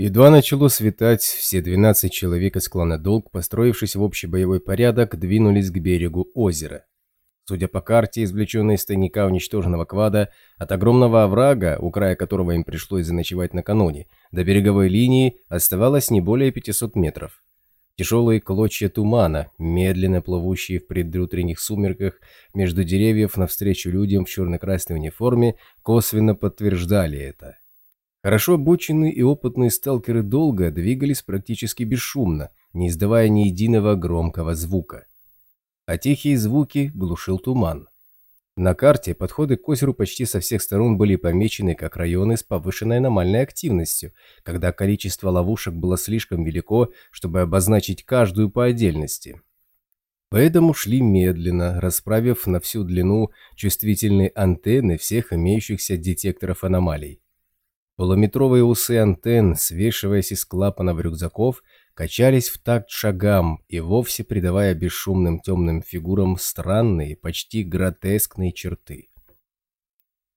Едва начало светать, все 12 человек из клана Долг, построившись в общий боевой порядок, двинулись к берегу озера. Судя по карте, извлеченной из тайника уничтоженного квада, от огромного оврага, у края которого им пришлось заночевать накануне, до береговой линии оставалось не более 500 метров. Тяжелые клочья тумана, медленно плывущие в предутренних сумерках между деревьев навстречу людям в черно-красной униформе, косвенно подтверждали это. Хорошо обученные и опытные сталкеры долго двигались практически бесшумно, не издавая ни единого громкого звука. А тихие звуки глушил туман. На карте подходы к озеру почти со всех сторон были помечены как районы с повышенной аномальной активностью, когда количество ловушек было слишком велико, чтобы обозначить каждую по отдельности. Поэтому шли медленно, расправив на всю длину чувствительные антенны всех имеющихся детекторов аномалий. Полуметровые усы антенн, свешиваясь из клапанов рюкзаков, качались в такт шагам и вовсе придавая бесшумным темным фигурам странные, почти гротескные черты.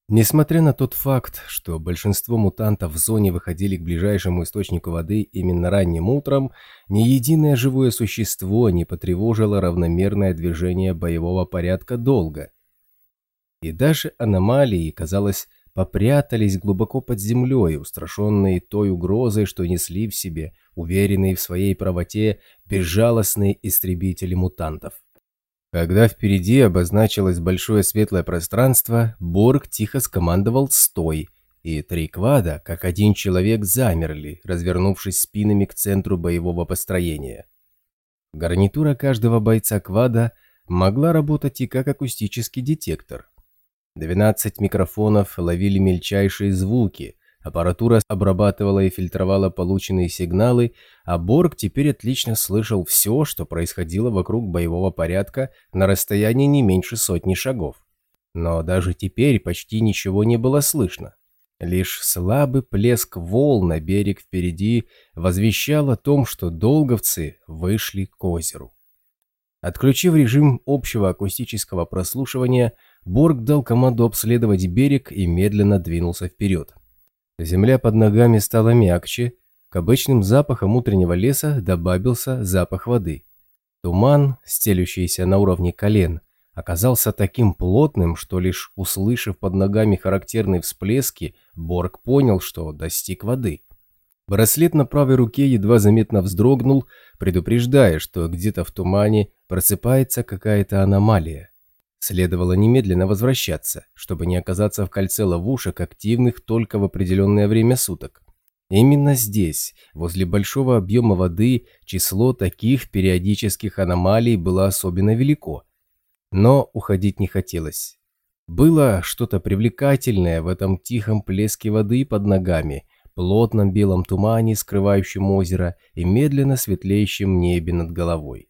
Несмотря на тот факт, что большинство мутантов в зоне выходили к ближайшему источнику воды именно ранним утром, ни единое живое существо не потревожило равномерное движение боевого порядка долго. И даже аномалии, казалось, попрятались глубоко под землей, устрашенные той угрозой, что несли в себе, уверенные в своей правоте, безжалостные истребители мутантов. Когда впереди обозначилось большое светлое пространство, Борг тихо скомандовал «Стой!», и три квада, как один человек, замерли, развернувшись спинами к центру боевого построения. Гарнитура каждого бойца квада могла работать и как акустический детектор, 12 микрофонов ловили мельчайшие звуки, аппаратура обрабатывала и фильтровала полученные сигналы, а Борг теперь отлично слышал все, что происходило вокруг боевого порядка на расстоянии не меньше сотни шагов. Но даже теперь почти ничего не было слышно. Лишь слабый плеск волн на берег впереди возвещал о том, что долговцы вышли к озеру. Отключив режим общего акустического прослушивания, Борг дал команду обследовать берег и медленно двинулся вперед. Земля под ногами стала мягче, к обычным запахам утреннего леса добавился запах воды. Туман, стелющийся на уровне колен, оказался таким плотным, что лишь услышав под ногами характерные всплески, Борг понял, что достиг воды. Браслет на правой руке едва заметно вздрогнул, предупреждая, что где-то в тумане просыпается какая-то аномалия. Следовало немедленно возвращаться, чтобы не оказаться в кольце ловушек, активных только в определенное время суток. Именно здесь, возле большого объема воды, число таких периодических аномалий было особенно велико. Но уходить не хотелось. Было что-то привлекательное в этом тихом плеске воды под ногами, плотном белом тумане, скрывающем озеро и медленно светлеющем небе над головой.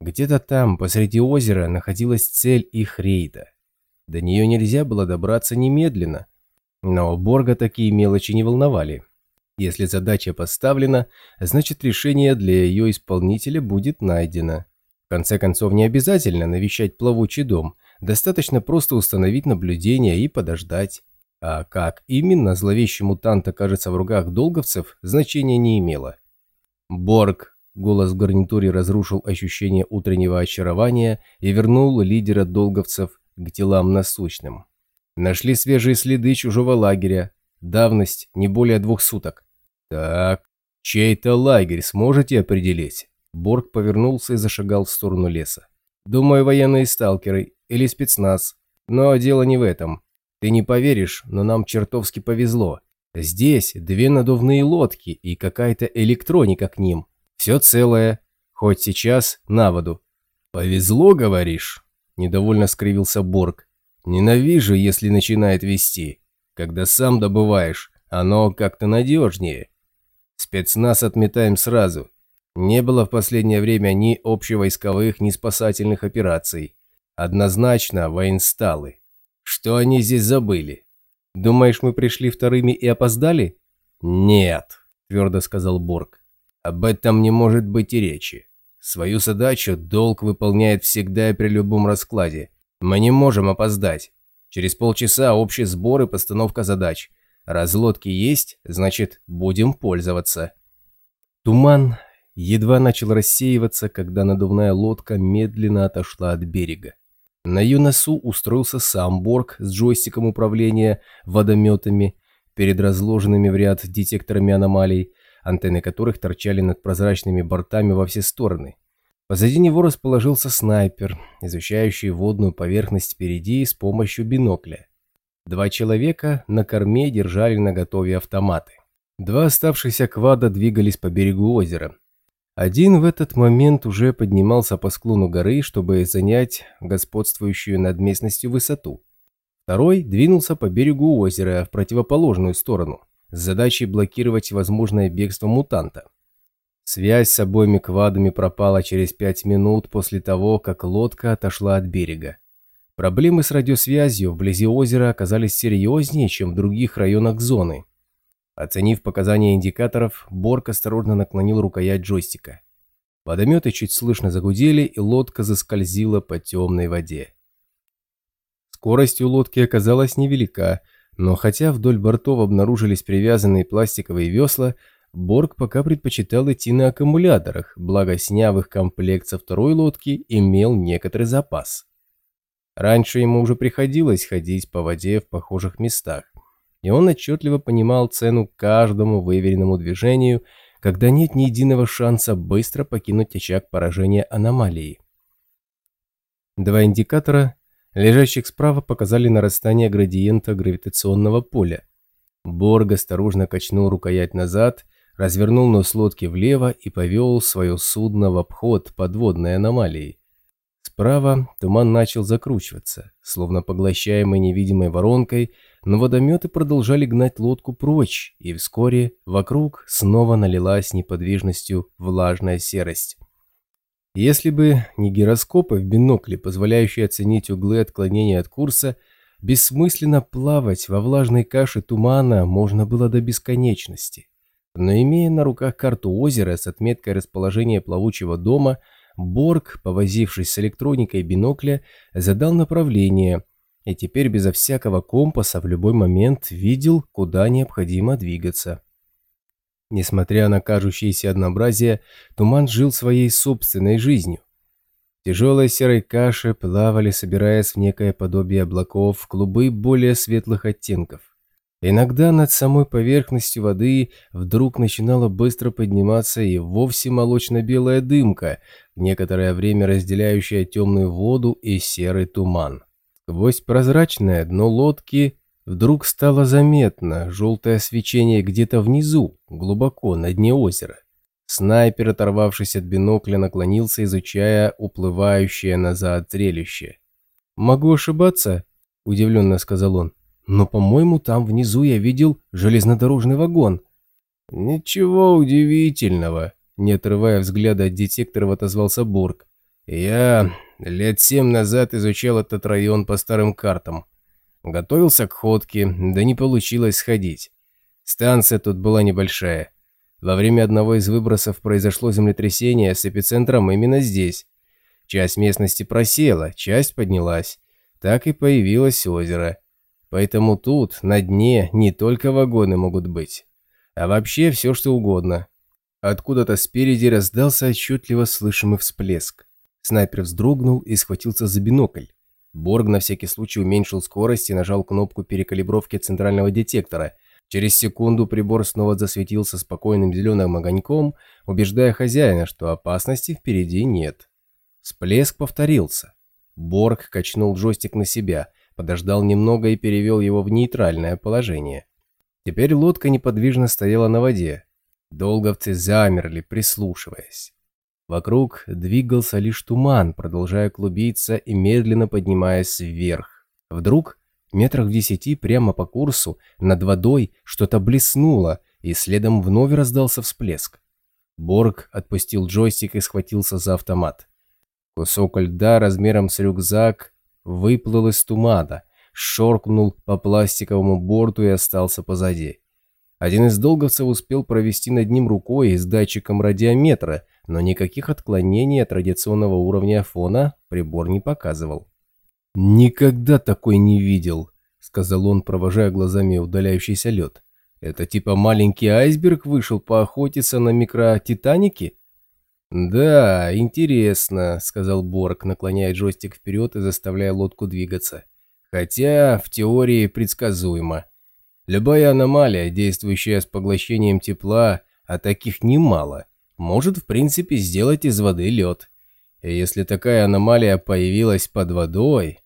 Где-то там, посреди озера, находилась цель их рейда. До нее нельзя было добраться немедленно, но Борга такие мелочи не волновали. Если задача поставлена, значит решение для ее исполнителя будет найдено. В конце концов, не обязательно навещать плавучий дом, достаточно просто установить наблюдение и подождать. А как именно зловещий мутант окажется в руках долговцев, значения не имело. Борг Голос в гарнитуре разрушил ощущение утреннего очарования и вернул лидера долговцев к делам насущным. Нашли свежие следы чужого лагеря. Давность не более двух суток. Так, чей-то лагерь сможете определить? Борг повернулся и зашагал в сторону леса. Думаю, военные сталкеры или спецназ. Но дело не в этом. Ты не поверишь, но нам чертовски повезло. Здесь две надувные лодки и какая-то электроника к ним. Все целое, хоть сейчас на воду. «Повезло, говоришь?» – недовольно скривился Борг. «Ненавижу, если начинает вести. Когда сам добываешь, оно как-то надежнее. Спецназ отметаем сразу. Не было в последнее время ни общевойсковых, ни спасательных операций. Однозначно военсталы. Что они здесь забыли? Думаешь, мы пришли вторыми и опоздали?» «Нет», – твердо сказал Борг. «Об этом не может быть и речи. Свою задачу долг выполняет всегда и при любом раскладе. Мы не можем опоздать. Через полчаса общий сбор и постановка задач. Раз лодки есть, значит, будем пользоваться». Туман едва начал рассеиваться, когда надувная лодка медленно отошла от берега. На ее носу устроился сам Борг с джойстиком управления водометами перед разложенными в ряд детекторами аномалий, антенны которых торчали над прозрачными бортами во все стороны. Позади него расположился снайпер, изучающий водную поверхность впереди с помощью бинокля. Два человека на корме держали наготове автоматы. Два оставшихся квада двигались по берегу озера, один в этот момент уже поднимался по склону горы, чтобы занять господствующую над местностью высоту. Второй двинулся по берегу озера в противоположную сторону, с задачей блокировать возможное бегство мутанта. Связь с обоими квадами пропала через пять минут после того, как лодка отошла от берега. Проблемы с радиосвязью вблизи озера оказались серьезнее, чем в других районах зоны. Оценив показания индикаторов, Борг осторожно наклонил рукоять джойстика. Водометы чуть слышно загудели, и лодка заскользила по темной воде. Скорость у лодки оказалась невелика, но хотя вдоль бортов обнаружились привязанные пластиковые весла, Борг пока предпочитал идти на аккумуляторах, благо сняв их комплект со второй лодки, имел некоторый запас. Раньше ему уже приходилось ходить по воде в похожих местах, и он отчетливо понимал цену каждому выверенному движению, когда нет ни единого шанса быстро покинуть очаг поражения аномалии. Два индикатора, лежащих справа, показали нарастание градиента гравитационного поля. Борг осторожно качнул рукоять назад, развернул нос лодки влево и повел свое судно в обход подводной аномалии. Справа туман начал закручиваться, словно поглощаемый невидимой воронкой, но водометы продолжали гнать лодку прочь, и вскоре вокруг снова налилась неподвижностью влажная серость. Если бы не гироскопы в бинокле, позволяющие оценить углы отклонения от курса, бессмысленно плавать во влажной каше тумана можно было до бесконечности. Но имея на руках карту озера с отметкой расположения плавучего дома, Борг, повозившись с электроникой бинокля, задал направление – и теперь безо всякого компаса в любой момент видел, куда необходимо двигаться. Несмотря на кажущееся однообразие, туман жил своей собственной жизнью. Тяжелой серой каши плавали, собираясь в некое подобие облаков, клубы более светлых оттенков. Иногда над самой поверхностью воды вдруг начинала быстро подниматься и вовсе молочно-белая дымка, некоторое время разделяющая темную воду и серый туман. Сквозь прозрачное дно лодки вдруг стало заметно желтое свечение где-то внизу, глубоко на дне озера. Снайпер, оторвавшись от бинокля, наклонился, изучая уплывающее назад зрелище. «Могу ошибаться?» – удивленно сказал он. «Но, по-моему, там внизу я видел железнодорожный вагон». «Ничего удивительного», – не отрывая взгляда от детектора, отозвался Бург. «Я Лет семь назад изучал этот район по старым картам. Готовился к ходке, да не получилось сходить. Станция тут была небольшая. Во время одного из выбросов произошло землетрясение с эпицентром именно здесь. Часть местности просела, часть поднялась. Так и появилось озеро. Поэтому тут, на дне, не только вагоны могут быть, а вообще все что угодно. Откуда-то спереди раздался отчетливо слышимый всплеск. Снайпер вздрогнул и схватился за бинокль. Борг на всякий случай уменьшил скорость и нажал кнопку перекалибровки центрального детектора. Через секунду прибор снова засветился спокойным зеленым огоньком, убеждая хозяина, что опасности впереди нет. Всплеск повторился. Борг качнул джойстик на себя, подождал немного и перевел его в нейтральное положение. Теперь лодка неподвижно стояла на воде. Долговцы замерли, прислушиваясь. Вокруг двигался лишь туман, продолжая клубиться и медленно поднимаясь вверх. Вдруг, метрах в десяти прямо по курсу, над водой что-то блеснуло, и следом вновь раздался всплеск. Борг отпустил джойстик и схватился за автомат. Кусок льда размером с рюкзак выплыл из тумана, шоркнул по пластиковому борту и остался позади. Один из долговцев успел провести над ним рукой с датчиком радиометра, но никаких отклонений от традиционного уровня фона прибор не показывал. «Никогда такой не видел», — сказал он, провожая глазами удаляющийся лед. «Это типа маленький айсберг вышел поохотиться на микротитанике?» «Да, интересно», — сказал Борг, наклоняя джойстик вперед и заставляя лодку двигаться. «Хотя, в теории, предсказуемо. Любая аномалия, действующая с поглощением тепла, а таких немало, может, в принципе, сделать из воды лед. И если такая аномалия появилась под водой,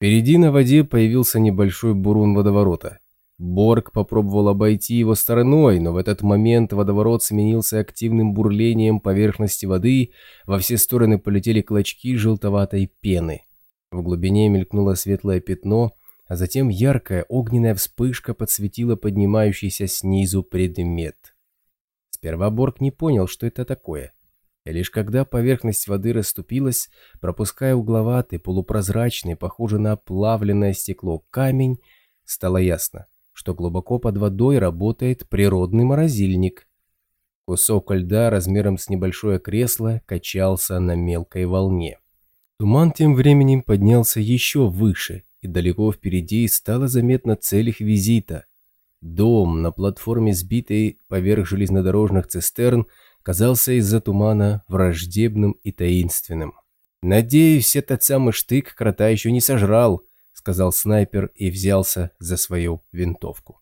Впереди на воде появился небольшой бурун водоворота. Борг попробовал обойти его стороной, но в этот момент водоворот сменился активным бурлением поверхности воды, во все стороны полетели клочки желтоватой пены. В глубине мелькнуло светлое пятно, а затем яркая огненная вспышка подсветила поднимающийся снизу предмет. Сперва Борг не понял, что это такое. И лишь когда поверхность воды расступилась, пропуская угловатый, полупрозрачный, похожий на оплавленное стекло камень, стало ясно, что глубоко под водой работает природный морозильник. Кусок льда размером с небольшое кресло качался на мелкой волне. Туман тем временем поднялся еще выше, и далеко впереди стало заметно цель их визита. Дом на платформе, сбитой поверх железнодорожных цистерн, казался из-за тумана враждебным и таинственным. «Надеюсь, этот самый штык крота еще не сожрал», — сказал снайпер и взялся за свою винтовку.